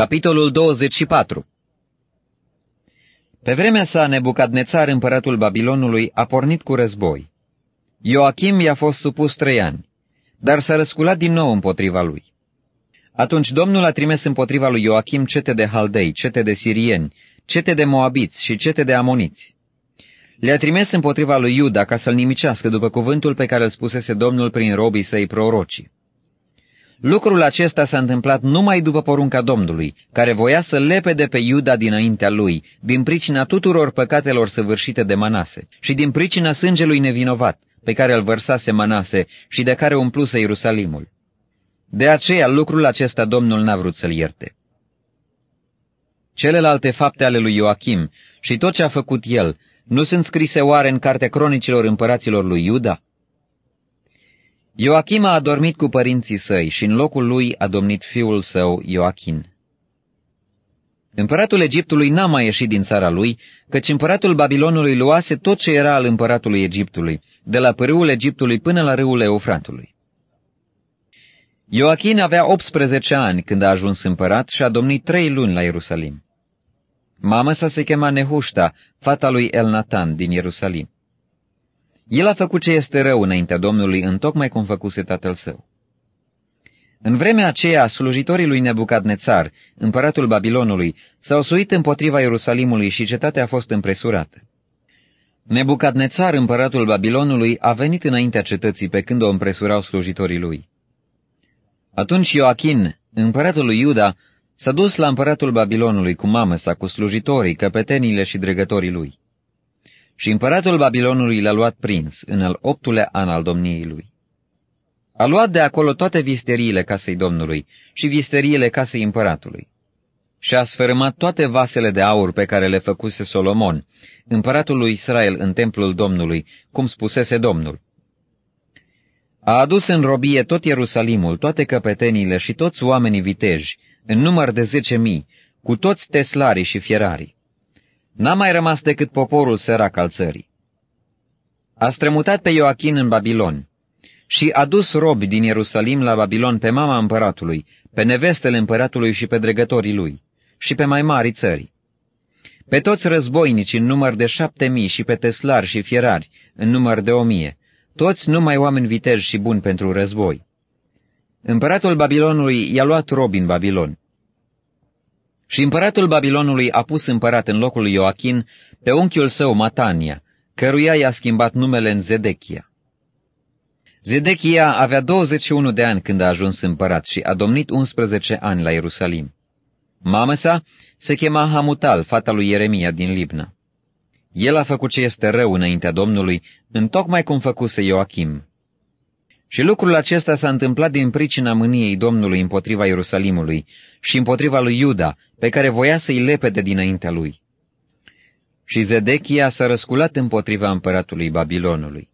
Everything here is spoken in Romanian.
Capitolul 24 Pe vremea sa, Nebucadnețar, împăratul Babilonului, a pornit cu război. Ioachim i-a fost supus trei ani, dar s-a răsculat din nou împotriva lui. Atunci Domnul a trimis împotriva lui Ioachim cete de haldei, cete de sirieni, cete de moabiți și cete de amoniți. Le-a trimis împotriva lui Iuda ca să-l nimicească după cuvântul pe care îl spusese Domnul prin robii săi prorocii. Lucrul acesta s-a întâmplat numai după porunca Domnului, care voia să lepede pe Iuda dinaintea lui, din pricina tuturor păcatelor săvârșite de Manase și din pricina sângelui nevinovat, pe care îl vărsase Manase și de care umpluse Ierusalimul. De aceea lucrul acesta Domnul n-a vrut să-l ierte. Celelalte fapte ale lui Ioachim și tot ce a făcut el, nu sunt scrise oare în cartea cronicilor împăraților lui Iuda? Ioachim a adormit cu părinții săi și în locul lui a domnit fiul său Ioachin. Împăratul Egiptului n-a mai ieșit din țara lui, căci împăratul Babilonului luase tot ce era al împăratului Egiptului, de la pârâul Egiptului până la râul Eufratului. Ioachin avea 18 ani când a ajuns împărat și a domnit trei luni la Ierusalim. Mama sa se chema Nehușta, fata lui Elnatan din Ierusalim. El a făcut ce este rău înaintea Domnului, întocmai cum făcuse tatăl său. În vremea aceea, slujitorii lui Nebucadnețar, împăratul Babilonului, s-au suit împotriva Ierusalimului și cetatea a fost împresurată. Nebucadnețar, împăratul Babilonului, a venit înaintea cetății pe când o împresurau slujitorii lui. Atunci Ioachin, împăratul lui Iuda, s-a dus la împăratul Babilonului cu mamă sa, cu slujitorii, căpetenile și dregătorii lui. Și împăratul Babilonului l-a luat prins în al optulea an al domniei lui. A luat de acolo toate visteriile casei Domnului și visteriile casei împăratului. Și a sfărâmat toate vasele de aur pe care le făcuse Solomon, împăratul lui Israel în templul Domnului, cum spusese Domnul. A adus în robie tot Ierusalimul, toate căpeteniile și toți oamenii viteji, în număr de zece mii, cu toți teslarii și fierarii. N-a mai rămas decât poporul sărac al țării. A strămutat pe Ioachin în Babilon și a dus robi din Ierusalim la Babilon pe mama împăratului, pe nevestele împăratului și pe dregătorii lui, și pe mai mari țări. Pe toți războinici în număr de șapte mii și pe teslari și fierari în număr de o mie, toți numai oameni viteji și buni pentru război. Împăratul Babilonului i-a luat robi în Babilon. Și împăratul Babilonului a pus împărat în locul lui Ioachin pe unchiul său Matania, căruia i-a schimbat numele în Zedechia. Zedechia avea 21 de ani când a ajuns împărat și a domnit 11 ani la Ierusalim. Mama sa se chema Hamutal, fata lui Ieremia din Libna. El a făcut ce este rău înaintea Domnului, întocmai cum făcuse Ioachim. Și lucrul acesta s-a întâmplat din pricina mâniei Domnului împotriva Ierusalimului și împotriva lui Iuda, pe care voia să-i lepede dinaintea lui. Și Zedechia s-a răsculat împotriva împăratului Babilonului.